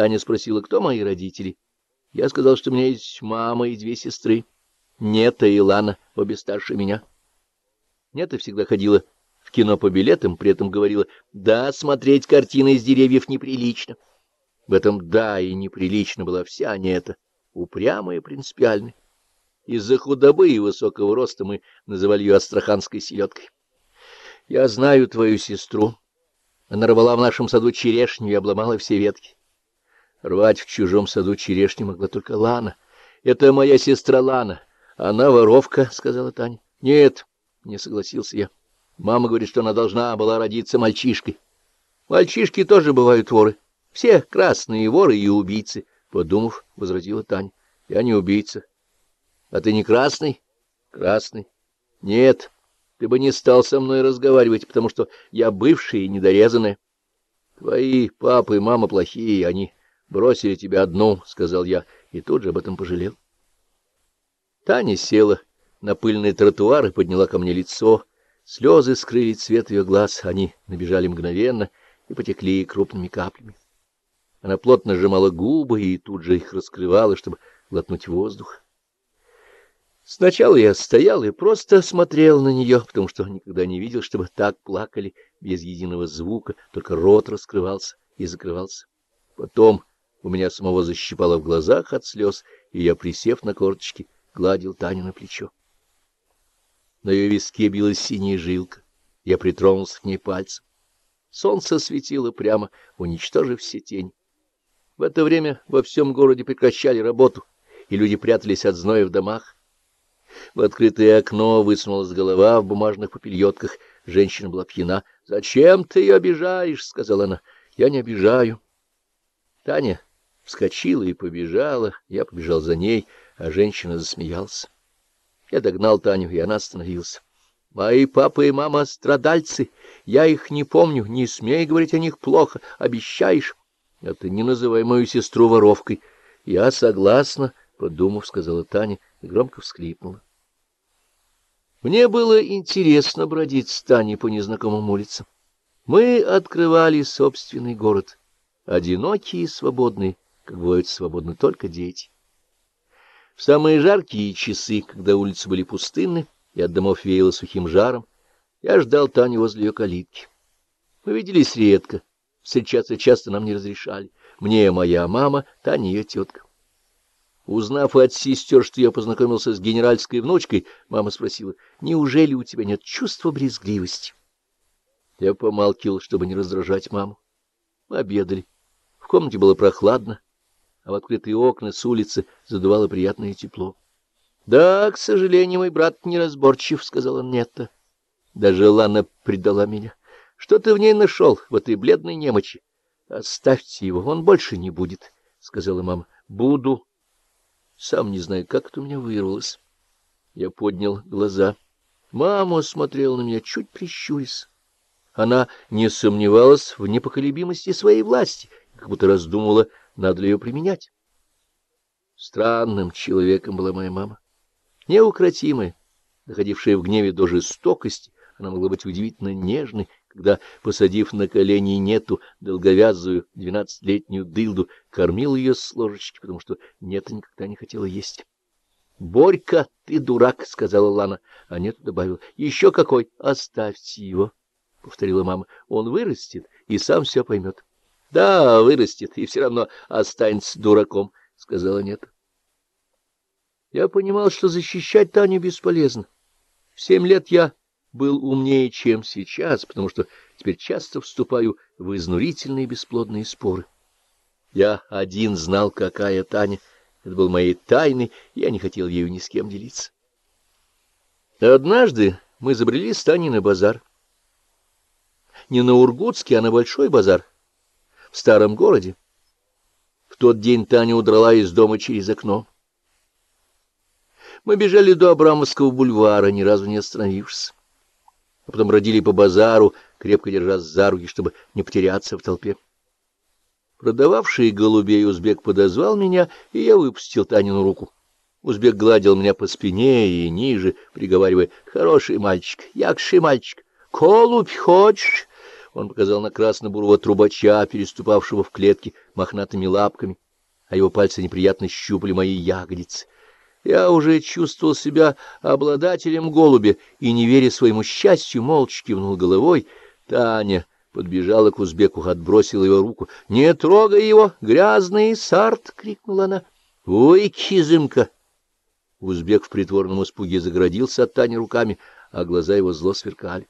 Таня спросила, кто мои родители. Я сказал, что у меня есть мама и две сестры. Нета и Лана, обе старше меня. Нета всегда ходила в кино по билетам, при этом говорила, да, смотреть картины из деревьев неприлично. В этом «да» и неприлично была вся Нета, упрямая и принципиальная. Из-за худобы и высокого роста мы называли ее астраханской селедкой. Я знаю твою сестру. Она рвала в нашем саду черешню и обломала все ветки. Рвать в чужом саду черешню могла только Лана. Это моя сестра Лана. Она воровка, — сказала Таня. Нет, — не согласился я. Мама говорит, что она должна была родиться мальчишкой. Мальчишки тоже бывают воры. Все красные воры и убийцы, — подумав, возразила Таня. Я не убийца. А ты не красный? Красный. Нет, ты бы не стал со мной разговаривать, потому что я бывший и недорезанный. Твои папа и мама плохие, они бросили тебя одну, — сказал я, и тут же об этом пожалел. Таня села на пыльный тротуар и подняла ко мне лицо. Слезы скрыли цвет ее глаз, они набежали мгновенно и потекли крупными каплями. Она плотно сжимала губы и тут же их раскрывала, чтобы глотнуть воздух. Сначала я стоял и просто смотрел на нее, потому что никогда не видел, чтобы так плакали без единого звука, только рот раскрывался и закрывался. Потом у меня самого защипало в глазах от слез, и я, присев на корточки, гладил Таню на плечо. На ее виске билась синяя жилка. Я притронулся к ней пальцем. Солнце светило прямо, уничтожив все тени. В это время во всем городе прекращали работу, и люди прятались от зноя в домах. В открытое окно высунулась голова в бумажных попельотках. Женщина была пьяна. — Зачем ты ее обижаешь? — сказала она. — Я не обижаю. Таня вскочила и побежала. Я побежал за ней, а женщина засмеялась. Я догнал Таню, и она остановилась. — Мои папа и мама страдальцы. Я их не помню. Не смей говорить о них плохо. Обещаешь? — А ты не называй мою сестру воровкой. — Я согласна, — подумав, сказала Таня и громко всхлипнула. Мне было интересно бродить с Таней по незнакомым улицам. Мы открывали собственный город, одинокие и свободные, как бывают свободны только дети. В самые жаркие часы, когда улицы были пустынны и от домов веяло сухим жаром, я ждал Таню возле ее калитки. Мы виделись редко, встречаться часто нам не разрешали. Мне моя мама, Таня ее тетка. Узнав от сестер, что я познакомился с генеральской внучкой, мама спросила, неужели у тебя нет чувства брезгливости? Я помалкивал, чтобы не раздражать маму. Мы обедали. В комнате было прохладно, а в открытые окна с улицы задувало приятное тепло. — Да, к сожалению, мой брат неразборчив, — сказала Нетта. Даже Лана предала меня. Что ты в ней нашел, в этой бледной немочи? — Оставьте его, он больше не будет, — сказала мама. — Буду. Сам не знаю, как это у меня вырвалось. Я поднял глаза. Мама смотрела на меня, чуть прищурясь. Она не сомневалась в непоколебимости своей власти, как будто раздумывала, надо ли ее применять. Странным человеком была моя мама. Неукротимая, доходившая в гневе до жестокости, она могла быть удивительно нежной, когда, посадив на колени нету долговязую двенадцатилетнюю дылду, кормил ее с ложечки, потому что нета никогда не хотела есть. — Борька, ты дурак, — сказала Лана, а нету добавила. — Еще какой? Оставьте его, — повторила мама. — Он вырастет и сам все поймет. — Да, вырастет, и все равно останется дураком, — сказала нета. Я понимал, что защищать Таню бесполезно. В семь лет я был умнее, чем сейчас, потому что теперь часто вступаю в изнурительные бесплодные споры. Я один знал, какая Таня. Это был моей тайной, я не хотел ею ни с кем делиться. Однажды мы забрели с Таней на базар. Не на Ургутский, а на Большой базар, в старом городе. В тот день Таня удрала из дома через окно. Мы бежали до Абрамовского бульвара, ни разу не остановившись а потом родили по базару, крепко держась за руки, чтобы не потеряться в толпе. Продававший голубей узбек подозвал меня, и я выпустил Танину руку. Узбек гладил меня по спине и ниже, приговаривая, «Хороший мальчик, якший мальчик, колубь хочешь? Он показал на красно-бурого трубача, переступавшего в клетке мохнатыми лапками, а его пальцы неприятно щупали мои ягодицы. Я уже чувствовал себя обладателем голубя и, не веря своему счастью, молча кивнул головой. Таня подбежала к узбеку, отбросила его руку. — Не трогай его, грязный сарт! — крикнула она. — Ой, кизымка! Узбек в притворном испуге заградился от Тани руками, а глаза его зло сверкали.